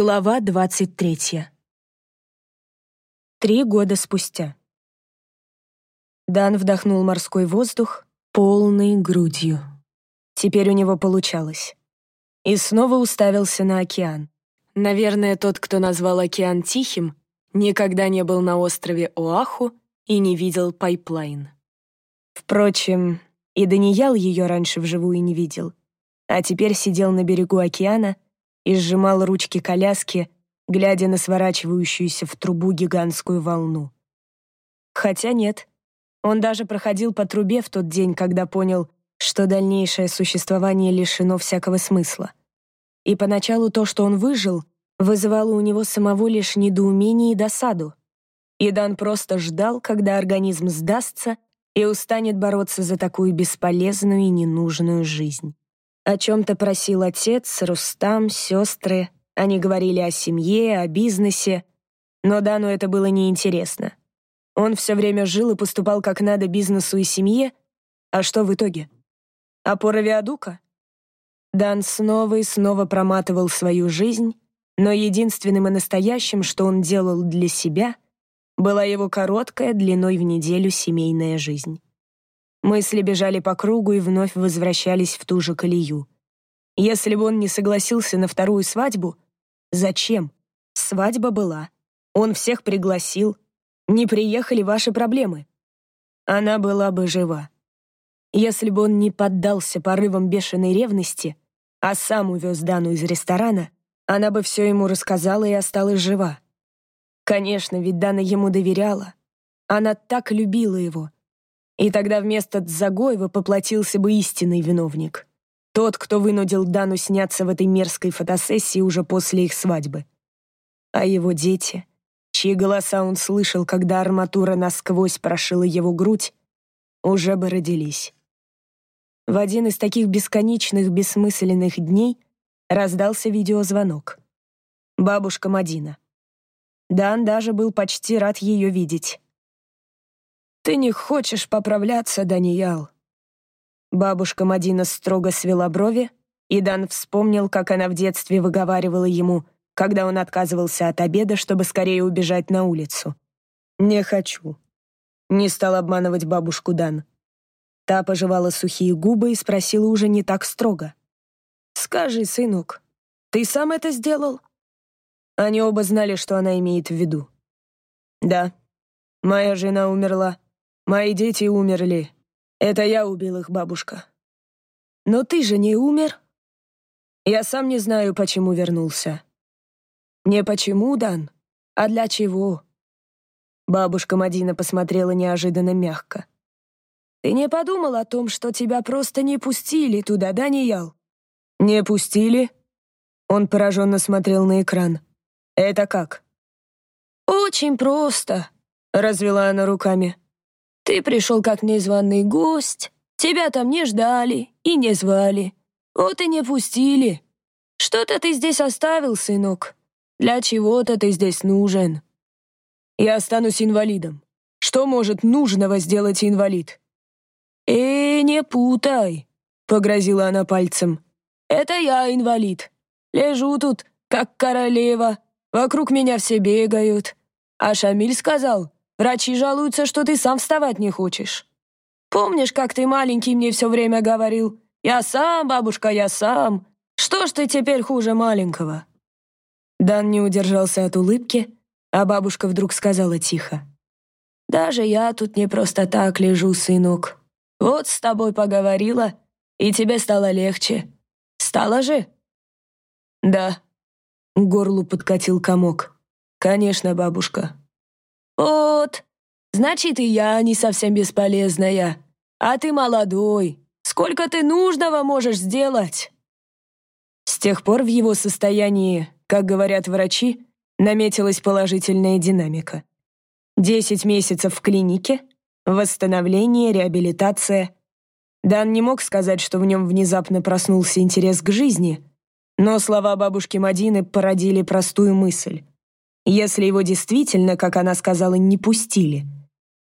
Глава 23. Три года спустя. Дан вдохнул морской воздух полной грудью. Теперь у него получалось. И снова уставился на океан. Наверное, тот, кто назвал океан тихим, никогда не был на острове Оаху и не видел пайплайн. Впрочем, и Даниял ее раньше вживую не видел, а теперь сидел на берегу океана — и сжимал ручки коляски, глядя на сворачивающуюся в трубу гигантскую волну. Хотя нет, он даже проходил по трубе в тот день, когда понял, что дальнейшее существование лишено всякого смысла. И поначалу то, что он выжил, вызывало у него самого лишь недоумение и досаду. И Дан просто ждал, когда организм сдастся и устанет бороться за такую бесполезную и ненужную жизнь. О чем-то просил отец, Рустам, сестры. Они говорили о семье, о бизнесе. Но Дану это было неинтересно. Он все время жил и поступал как надо бизнесу и семье. А что в итоге? Опора Виадука? Дан снова и снова проматывал свою жизнь, но единственным и настоящим, что он делал для себя, была его короткая, длиной в неделю семейная жизнь. Мысли бежали по кругу и вновь возвращались в ту же колею. Если бы он не согласился на вторую свадьбу, зачем? Свадьба была. Он всех пригласил. Не приехали ваши проблемы. Она была бы жива. Если бы он не поддался порывам бешеной ревности, а сам увез Дану из ресторана, она бы все ему рассказала и осталась жива. Конечно, ведь Дана ему доверяла. Она так любила его — и тогда вместо Дзагоева поплатился бы истинный виновник. Тот, кто вынудил Дану сняться в этой мерзкой фотосессии уже после их свадьбы. А его дети, чьи голоса он слышал, когда арматура насквозь прошила его грудь, уже бы родились. В один из таких бесконечных, бессмысленных дней раздался видеозвонок. Бабушка Мадина. Дан даже был почти рад ее видеть. «Ты не хочешь поправляться, Даниял?» Бабушка Мадина строго свела брови, и Дан вспомнил, как она в детстве выговаривала ему, когда он отказывался от обеда, чтобы скорее убежать на улицу. «Не хочу». Не стал обманывать бабушку Дан. Та пожевала сухие губы и спросила уже не так строго. «Скажи, сынок, ты сам это сделал?» Они оба знали, что она имеет в виду. «Да, моя жена умерла. Мои дети умерли. Это я убил их, бабушка. Но ты же не умер. Я сам не знаю, почему вернулся. Не почему, Дан, а для чего. Бабушка Мадина посмотрела неожиданно мягко. Ты не подумал о том, что тебя просто не пустили туда, да, Ниял? Не пустили? Он пораженно смотрел на экран. Это как? Очень просто, развела она руками. Ты пришел как незваный гость, тебя там не ждали и не звали. Вот и не пустили. Что-то ты здесь оставил, сынок. Для чего-то ты здесь нужен. Я останусь инвалидом. Что может нужного сделать инвалид? «Э, не путай», — погрозила она пальцем. «Это я инвалид. Лежу тут, как королева. Вокруг меня все бегают. А Шамиль сказал, Врачи жалуются, что ты сам вставать не хочешь. Помнишь, как ты маленький мне все время говорил? Я сам, бабушка, я сам. Что ж ты теперь хуже маленького?» Дан не удержался от улыбки, а бабушка вдруг сказала тихо. «Даже я тут не просто так лежу, сынок. Вот с тобой поговорила, и тебе стало легче. Стало же?» «Да», — горлу подкатил комок. «Конечно, бабушка, «Вот, значит, и я не совсем бесполезная. А ты молодой. Сколько ты нужного можешь сделать?» С тех пор в его состоянии, как говорят врачи, наметилась положительная динамика. Десять месяцев в клинике, восстановление, реабилитация. Дан не мог сказать, что в нем внезапно проснулся интерес к жизни, но слова бабушки Мадины породили простую мысль. Если его действительно, как она сказала, не пустили,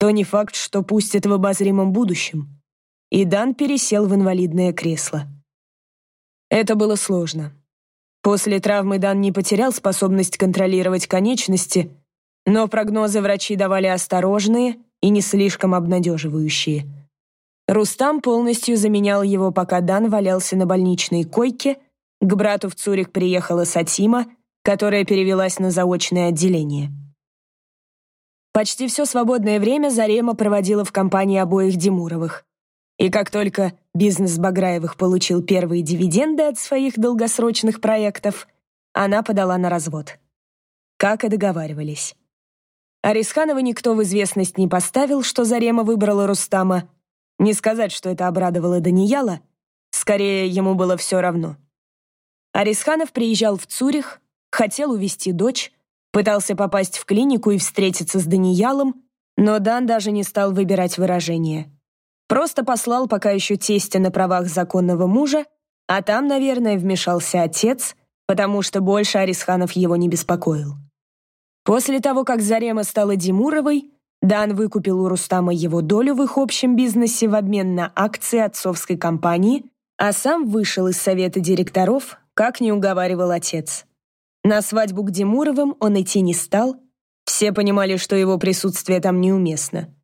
то не факт, что пустят в обозримом будущем. И Дан пересел в инвалидное кресло. Это было сложно. После травмы Дан не потерял способность контролировать конечности, но прогнозы врачи давали осторожные и не слишком обнадеживающие. Рустам полностью заменял его, пока Дан валялся на больничной койке, к брату в Цюрих приехала Сатима, которая перевелась на заочное отделение. Почти все свободное время Зарема проводила в компании обоих Димуровых. И как только бизнес Баграевых получил первые дивиденды от своих долгосрочных проектов, она подала на развод. Как и договаривались. Арисханова никто в известность не поставил, что Зарема выбрала Рустама. Не сказать, что это обрадовало Данияла, скорее, ему было все равно. Арисханов приезжал в Цюрих, хотел увезти дочь, пытался попасть в клинику и встретиться с Даниялом, но Дан даже не стал выбирать выражение. Просто послал пока еще тестя на правах законного мужа, а там, наверное, вмешался отец, потому что больше Арисханов его не беспокоил. После того, как Зарема стала Димуровой, Дан выкупил у Рустама его долю в их общем бизнесе в обмен на акции отцовской компании, а сам вышел из совета директоров, как не уговаривал отец. На свадьбу к Димуровым он идти не стал, все понимали, что его присутствие там неуместно.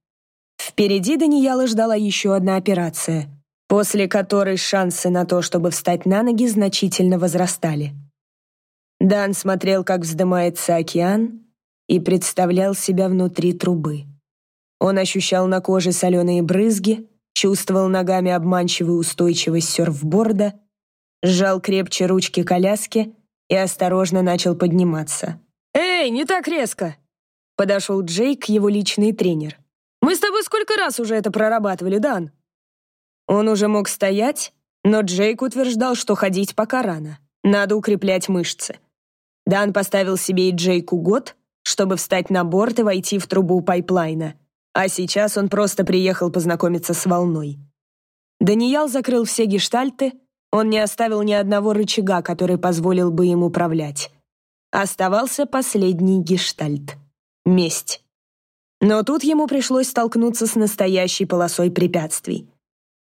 Впереди Данияла ждала еще одна операция, после которой шансы на то, чтобы встать на ноги, значительно возрастали. Дан смотрел, как вздымается океан, и представлял себя внутри трубы. Он ощущал на коже соленые брызги, чувствовал ногами обманчивую устойчивость серфборда, сжал крепче ручки коляски и осторожно начал подниматься. «Эй, не так резко!» Подошел Джейк, его личный тренер. «Мы с тобой сколько раз уже это прорабатывали, Дан?» Он уже мог стоять, но Джейк утверждал, что ходить пока рано. Надо укреплять мышцы. Дан поставил себе и Джейку год, чтобы встать на борт и войти в трубу пайплайна. А сейчас он просто приехал познакомиться с волной. Даниял закрыл все гештальты, он не оставил ни одного рычага, который позволил бы им управлять. Оставался последний гештальт — месть. Но тут ему пришлось столкнуться с настоящей полосой препятствий.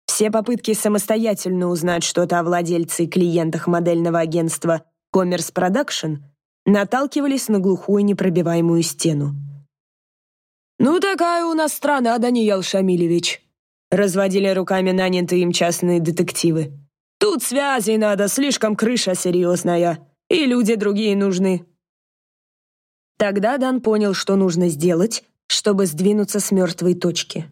Все попытки самостоятельно узнать что-то о владельце и клиентах модельного агентства Commerce Production наталкивались на глухую непробиваемую стену. «Ну, такая у нас страна, Даниил Шамилевич», разводили руками нанятые им частные детективы. «Тут связей надо, слишком крыша серьезная, и люди другие нужны». Тогда Дан понял, что нужно сделать, чтобы сдвинуться с мертвой точки.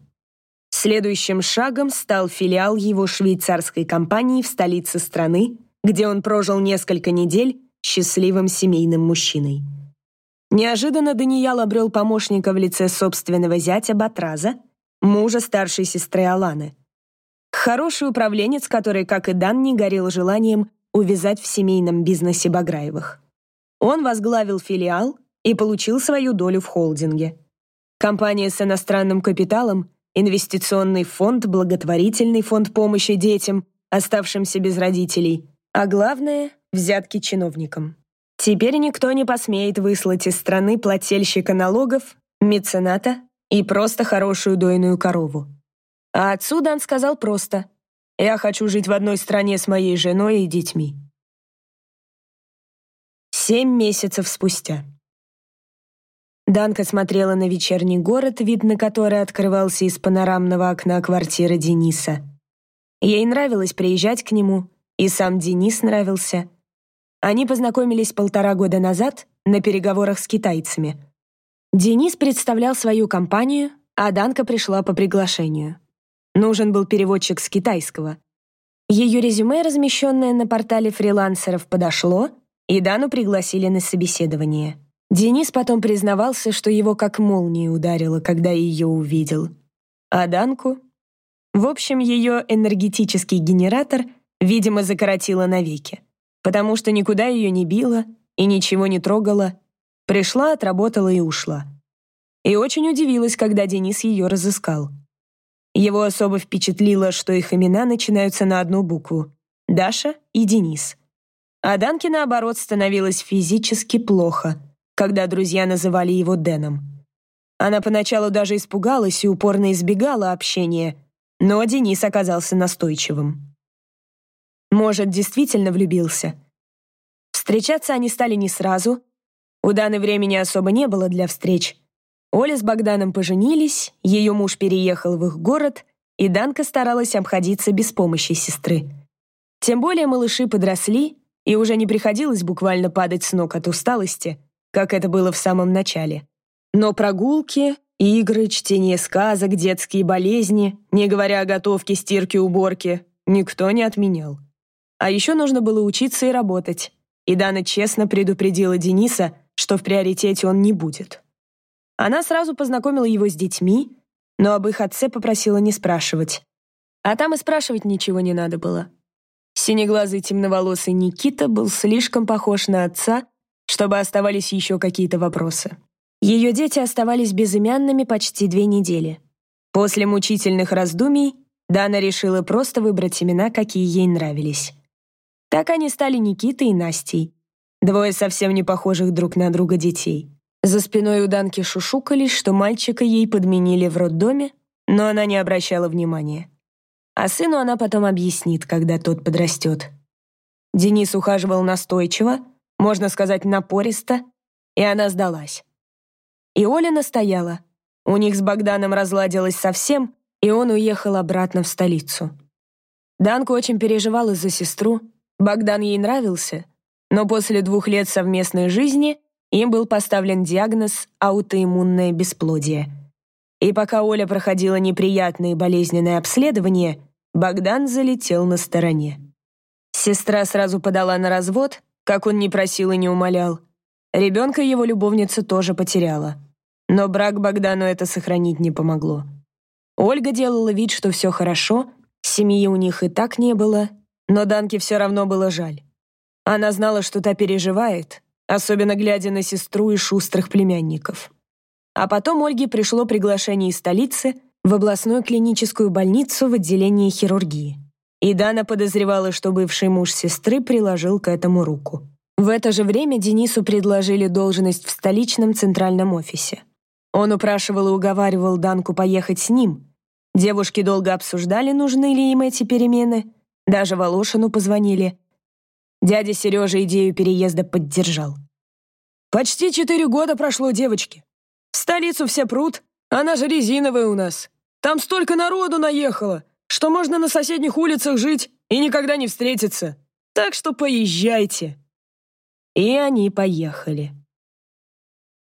Следующим шагом стал филиал его швейцарской компании в столице страны, где он прожил несколько недель счастливым семейным мужчиной. Неожиданно Даниял обрел помощника в лице собственного зятя Батраза, мужа старшей сестры Аланы. Хороший управленец, который, как и Дан, не горел желанием увязать в семейном бизнесе Баграевых. Он возглавил филиал и получил свою долю в холдинге. Компания с иностранным капиталом, инвестиционный фонд, благотворительный фонд помощи детям, оставшимся без родителей, а главное взятки чиновникам. Теперь никто не посмеет выслать из страны плательщика налогов, мецената и просто хорошую дойную корову. А отсюда он сказал просто «Я хочу жить в одной стране с моей женой и детьми». Семь месяцев спустя. Данка смотрела на вечерний город, вид на который открывался из панорамного окна квартиры Дениса. Ей нравилось приезжать к нему, и сам Денис нравился. Они познакомились полтора года назад на переговорах с китайцами. Денис представлял свою компанию, а Данка пришла по приглашению. Нужен был переводчик с китайского. Ее резюме, размещенное на портале фрилансеров, подошло, и Дану пригласили на собеседование. Денис потом признавался, что его как молнией ударило, когда ее увидел. А Данку? В общем, ее энергетический генератор, видимо, закоротило навеки потому что никуда ее не била и ничего не трогала. Пришла, отработала и ушла. И очень удивилась, когда Денис ее разыскал. Его особо впечатлило, что их имена начинаются на одну букву — Даша и Денис. А Данке, наоборот, становилось физически плохо, когда друзья называли его Дэном. Она поначалу даже испугалась и упорно избегала общения, но Денис оказался настойчивым. Может, действительно влюбился. Встречаться они стали не сразу. У Даны времени особо не было для встреч. Оля с Богданом поженились, ее муж переехал в их город, и Данка старалась обходиться без помощи сестры. Тем более малыши подросли, и уже не приходилось буквально падать с ног от усталости, как это было в самом начале. Но прогулки, игры, чтение сказок, детские болезни, не говоря о готовке, стирке, уборке, никто не отменял. А еще нужно было учиться и работать. И Дана честно предупредила Дениса, что в приоритете он не будет. Она сразу познакомила его с детьми, но об их отце попросила не спрашивать. А там и спрашивать ничего не надо было. Синеглазый темноволосый Никита был слишком похож на отца, чтобы оставались еще какие-то вопросы. Ее дети оставались безымянными почти две недели. После мучительных раздумий Дана решила просто выбрать имена, какие ей нравились. Так они стали Никитой и Настей. Двое совсем не похожих друг на друга детей. За спиной у Данки шушукались, что мальчика ей подменили в роддоме, но она не обращала внимания. А сыну она потом объяснит, когда тот подрастет. Денис ухаживал настойчиво, можно сказать, напористо, и она сдалась. И Оля настояла. У них с Богданом разладилось совсем, и он уехал обратно в столицу. Данка очень переживала за сестру, Богдан ей нравился, но после двух лет совместной жизни им был поставлен диагноз аутоиммунное бесплодие. И пока Оля проходила неприятные болезненные обследования, Богдан залетел на стороне. Сестра сразу подала на развод, как он не просил и не умолял. Ребенка его любовница тоже потеряла. Но брак Богдану это сохранить не помогло. Ольга делала вид, что все хорошо, семьи у них и так не было, но Данке все равно было жаль. Она знала, что та переживает, особенно глядя на сестру и шустрых племянников. А потом Ольге пришло приглашение из столицы в областную клиническую больницу в отделении хирургии. И Дана подозревала, что бывший муж сестры приложил к этому руку. В это же время Денису предложили должность в столичном центральном офисе. Он упрашивал и уговаривал Данку поехать с ним. Девушки долго обсуждали, нужны ли им эти перемены, даже Волошину позвонили. Дядя Сережа идею переезда поддержал. «Почти четыре года прошло, девочки. В столицу все прут, она же резиновая у нас. Там столько народу наехало, что можно на соседних улицах жить и никогда не встретиться. Так что поезжайте». И они поехали.